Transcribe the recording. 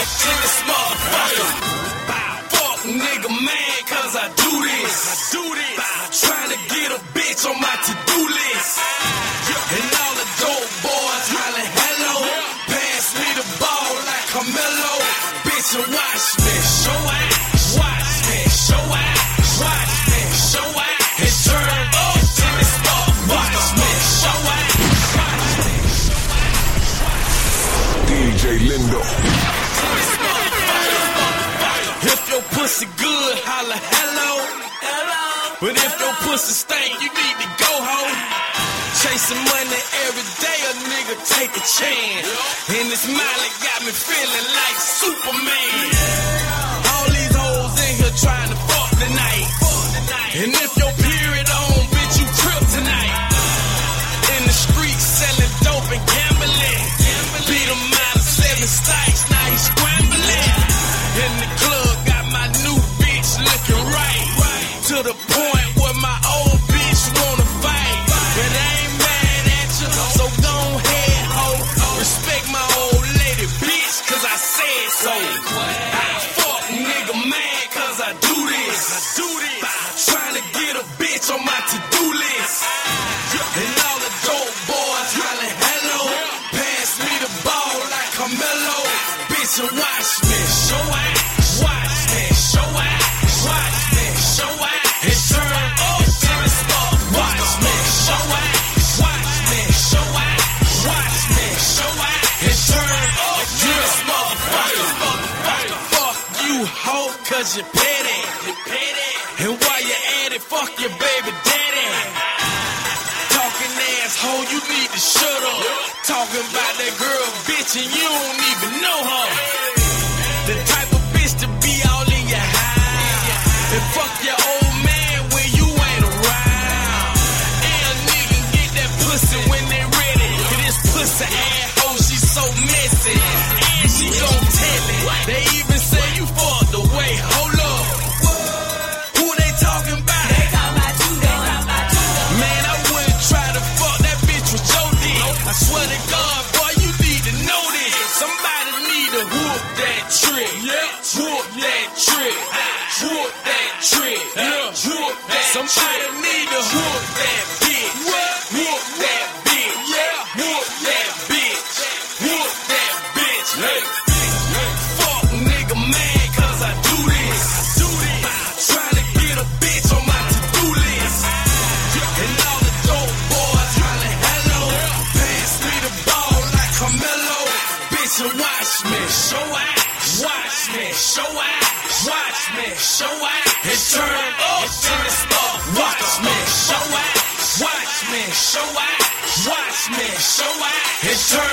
this motherfucker. Fuck nigga mad cause I do this. Trying to get a bitch on my to-do list. And all the dope boys hollering hello. Pass me the ball like Carmelo. Bitch, and watch me show out. Watch me show out. Watch me show out. And turn up this motherfucker. Watch me show out. DJ Lindo. Pussy good, holla hello. Hello. But if your pussy stink, you need to go home. Chasing money every day, a nigga take a chance. And this Miley got me feeling like Superman. All these hoes in here trying to fuck tonight. And if your period on, bitch, you trip tonight. In the streets selling dope and gambling. Beat him out of seven strikes, now he's scrambling. In the me. Show out. Watch me. Show out. Watch me. Show out. And turn up in this. Watch me. Show out. Watch me. Show out. Watch me. Show out. And turn in this. Fuck you, hoe, cause you petty. And while you at it, fuck your baby daddy. Talking asshole, you need to shut up. Talking about that girl, bitch, and you don't even know her. Pussy when they ready. This pussy asshole, she so messy. And she gon' tell it. They even say you fucked away. Hold up. Who they talking about? They talking about you, Man, I wouldn't try to fuck that bitch with your dick. I swear to God, boy, you need to know this. Somebody need to whoop that trick. Yeah, whoop that trick. Whoop that trick. Yeah, whoop that Somebody need to whoop that Show out. And turn up in this. Watch me. Show out. Watch me. Show out. Watch me. Show out. And turn